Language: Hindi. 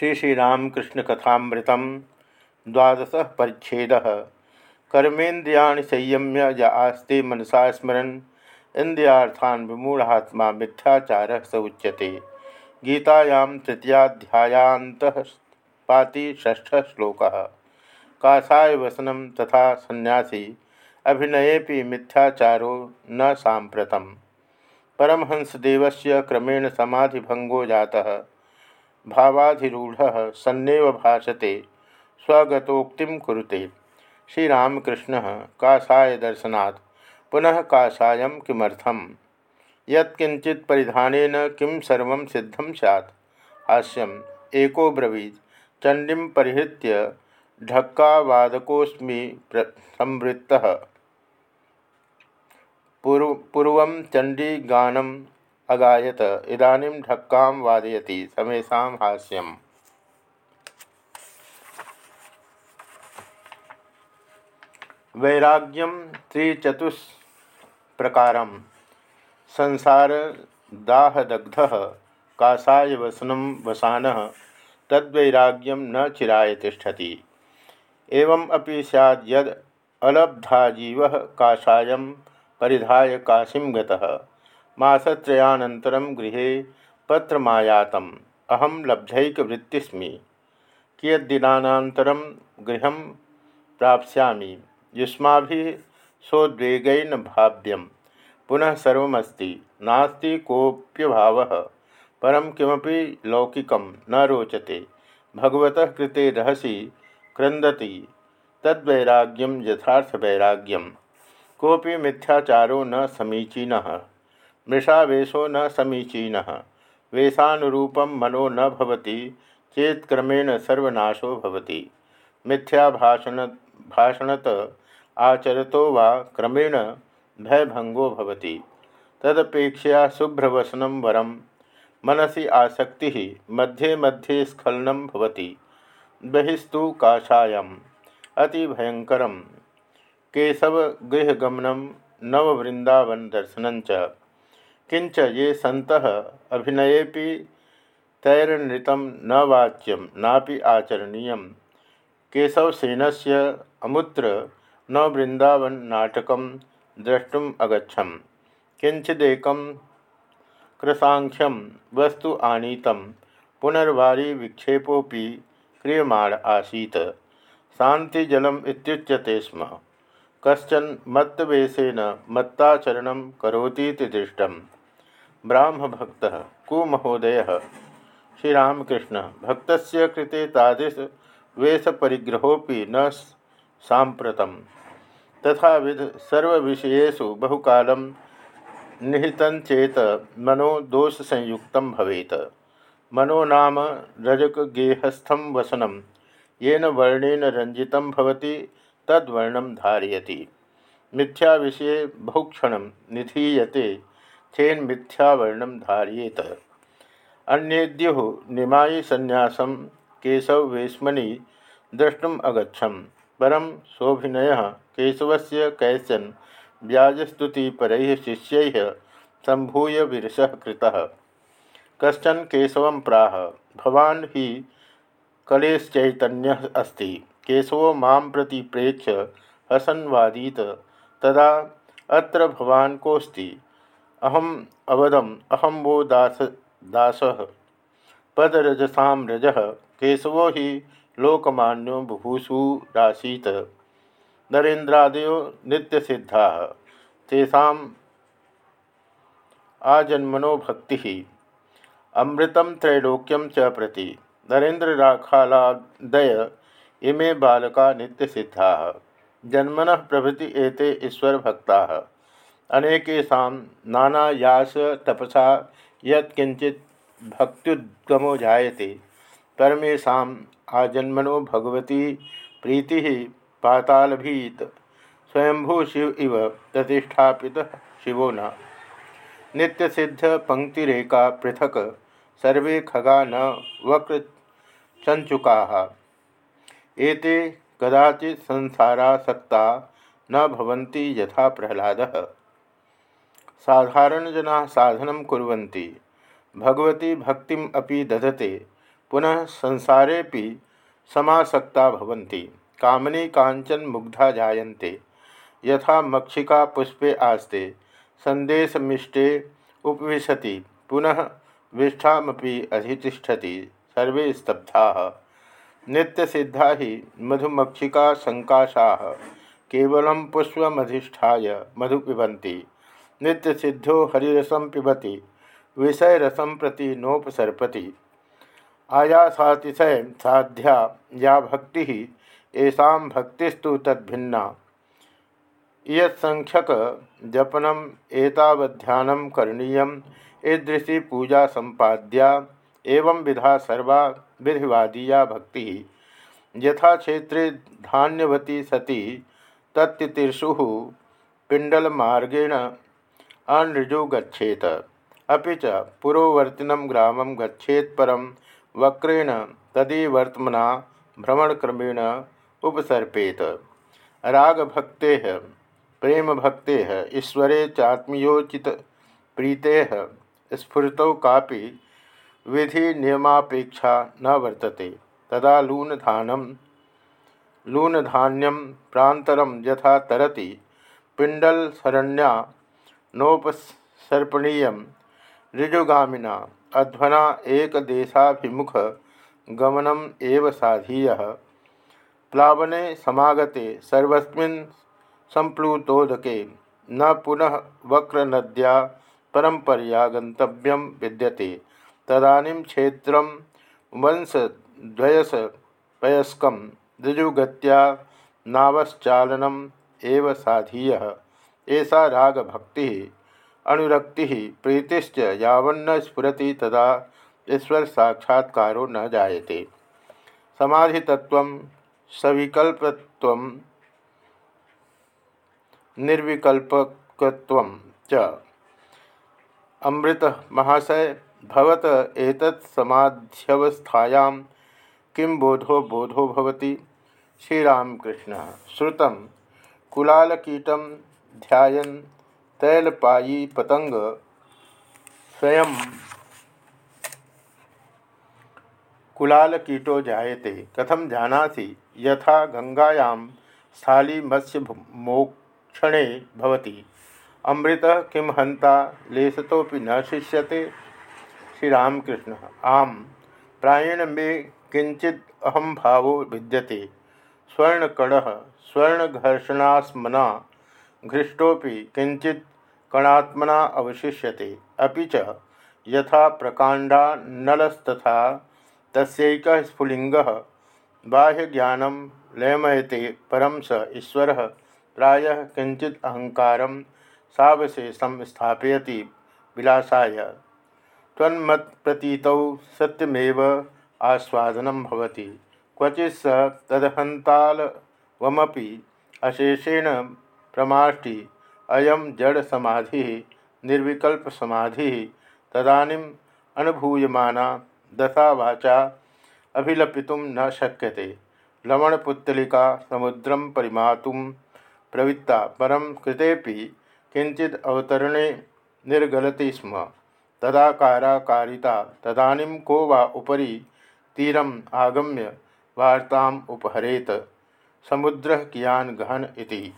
श्री श्रीरामकृष्ण कथामृत द्वादश परिच्छेद। कर्मेन्द्रिया संयम्य य आस्ते मनसा स्मरन् इंद्रियार्थान विमूढ़ात्मा मिथ्याचार स उच्यते। गीतायां तृतीयाध्यायांत श्लोक। काषाय वसनम तथा सन्यासी अभिनये मिथ्याचारो न सांप्रतम परमहंसदेव से क्रमेण समाधिभंगो जाता। भावाधिरूढ़ सन्नेव भाषते स्वगतोक्ति कुरुते। श्रीरामकृष्ण काषाय दर्शना पुनः काषाय किमर्थम? यत्किंचित परिधान किं सर्व सिद्धम सैत् हाष्यम एको ब्रवीज चंडी परिहृत्य ढक्कावादकोस्मी संवृत्तः। पूर्व चंडी गानम अगायत, इदानीं ढक्का वादयति समेशा हास्यम। वैराग्यम त्रिचतुष्प्रकार संसार दाहदग्ध काषाय वसनम वसान तद्वैराग्यम न चिराय तिष्ठति। एवं अपि सैद यद अलब्धा जीव काषाय परिधाय काशीम गतः। मासत्रयानन्तरं गृह पत्रमायात अहम लब्धैकवृत्तिस्मि। कियद्दिनानन्तरं गृह प्राप्स्यामि। युष्माभिः सोद्वेगैन भाव्यं पुनः सर्वमस्ति। नास्ति कोऽप्यभावः। परं किमपि लौकिकं न रोचते। भगवतः कृते रहसि क्रंदति तद्वैराग्यम यथार्थवैराग्यम। कोपि मिथ्याचारो न समीचीनः। मृषावेशो न समीचीन। वेशानुरूपम मनो न भवति, चेत क्रमेण सर्वनाशो भवति। मिथ्या भाषण, भाषणत आचरतो वा क्रमेण भयभंगो भवति। तदपेक्षया शुभ्रवसनं वरम मनसी आसक्ति मध्ये मध्ये स्खलन भवति। बहिस्तु काषायाम अतिभयंकर केशव गृहगमनम नववृंदावन दर्शन किंच ये सत अभिनये तैरनृत न वाच्यम, नापि आचरणीय केशवसेन से अमुत्र न वृंदावन नाटक द्रष्टुम अगछम किंचिदेक कृसाख्यम वस्तु आनीत पुनर्वारी विक्षेपोपि क्रियमाण आसीत। शांतिजलम स्म। कशन मत्तवेशेन मत्ताचरण करोती दृष्ट ब्राह्म भक्त कुमहोदय, श्रीरामकृष्ण भक्त कृते तादृश वेशपरिग्रहोपि न सांप्रत तथा विध सर्वविषयेषु बहुकाल निहितचेत मनो दोष संयुक्त भवेत। मनो नाम रजकगेहस्थम वसनम येन वर्णेन रंजित भवति तद्वर्णम धारयति। मिथ्या विषय बहुक्षण निधीयते। चेन मिथ्यावर्णम धारियेत। अन्येद्यु निमाय संन्यासम केशव वेश्मनि द्रष्टुम अगछम परम शोभिनय केशव से कैसन व्याजस्तुतिपर शिष्य संभूय विरस कृतः। कशन केशव प्राह। भवान ही कलेश्चैतन्य अस्ति। केशवो माँ प्रति प्रेक्ष्य हसन वादीत तदा अत्र भवान कोस्ति अहम अवदम अहम वो दास दास। पदरजसा रज, केशवो ही लोकमान्यो बुभूषुरासीत नरेन्द्रादयो नित्यसिद्धा। तेषा आजन्मनो भक्ति अमृतम त्रैलोक्यम च प्रति। नरेन्द्रराखालादय, इमे बालका नित्यसिद्धा। जन्मन प्रभृति एते ईश्वर भक्ता अनेकेशा नानायास तपसा यत्किंचित भक्त्युद्गमो जायते। परमेशा आजन्मनो भगवती प्रीति पातालभीत, स्वयंभू शिव इव प्रतिष्ठापित शिवो न। नित्यसिद्ध पंक्तिरेका पृथक, सर्वे खगा न वक्र चंचुका एते कदाचि संसारासक्ता न भवन्ति यथा प्रहलादः। साधारण जना साधन कुरी भगवती भक्ति अभी दधते, पुनः संसारे समासक्ता भवन्ति। कामनी कांचन मुग्धा जायन्ते। यथा मक्षिका पुष्पे आस्ते संदेशमिष्टे उपविशति, पुनः विष्ठामपि अधितिष्ठति, सर्वे स्तब्धा। नित्यसिद्धा ही मधुमक्षिका संकाशा, केवल पुष्पमधिष्ठा मधु पिबंती नित्यसिद्धो हरिरसम पिबती विषयरसम प्रति नोपसर्पति। आयासातिशय साध्या, या भक्ति ऐसा भक्तिस्तु तद्भिन्ना। यख्यक जपनम एतावध्यान करणीय, ईदृशी पूजा संपाद्या एवं विधा सर्वा विधिवादीया भक्ति। यथा क्षेत्रे धान्यवती सती तत्तिषु पिंडलमार्गेण अनृजो गच्छेत अभी च पुरोवर्तिनं ग्रामं गच्छेत् परं वक्रेण तदीवर्त्मना भ्रमणक्रमेण उपसर्पेत। रागभक्ते प्रेम भक्ते ईश्वरे चात्मीयोचित प्रीते स्फुरतौ का विधि नियमापेक्षा न वर्तते। तदा लूनधानम लूनधान्यम प्रातरम यथा तरति पिंडल शरण्या नोपसर्पणीय ऋजुगामिना अध्वना एक देशाभिमुख गमनम एव साधीय। प्लावने समागते सर्वस्मिन् संप्लुतोदके न पुनः वक्रनद्या परंपरिया गंतव्यम विद्यते। तदानीं क्षेत्र वंशद्वयस पयस्क ऋजुगत्या नावश्चालनम एव साधीय। ऐसा रागभक्ति अनुरक्ति प्रीतिश्च यावन्न स्फुरति तदा ईश्वर साक्षात्कारो न जायते। समाधितत्व सविकल्पत्व, निर्विकल्पकत्व च अमृत महाशय भवत एतत् समाध्यवस्थायां किं बोधो बोधो भवति? श्रीरामकृष्ण। श्रुत, कुलालकीटं ध्यान तैलपायी पतंग, स्वयं कुलालकीटो जायते। कथम जानासि? यथा गंगायां स्थाली मत्स्य मोक्षणे भवति। अमृत किम हंता लेशतोपि न शिष्यते श्रीरामकृष्ण। आम, प्रायण मे किंचित अहम भावो विद्यते। स्वर्णकण, स्वर्णघर्षणास्मना घृष्टोपि किंचित कणात्मना अवशिष्यते। अभी च यथा प्रकांडा नलस्तथा तस्यैक स्फुलिंग बाह्यज्ञान लयमयते परम स ईश्वर प्राय किंचित अहंकार सवशेषम स्थापयति विलासाय। तन्मत्तीत सत्यमेव आस्वादन होती क्वचि स तदहंतालवमपि अशेषेण प्रमाष्टि अयम जड़ समाधि, निर्विकल्प समाधि, तदानीम अनुभूयमाना दशा वाचा अभिलपितुं न शक्यते। लवणपुत्तलिका समुद्रम परिमातुं प्रवृत्ता परम कृतेपि किंचित अवतरणे निर्गलति स्म। तदाकाराकारिता, तदानीं को वा उपरी तीरम आगम्य वार्ताम उपहरेत। समुद्र कियान गहन इति।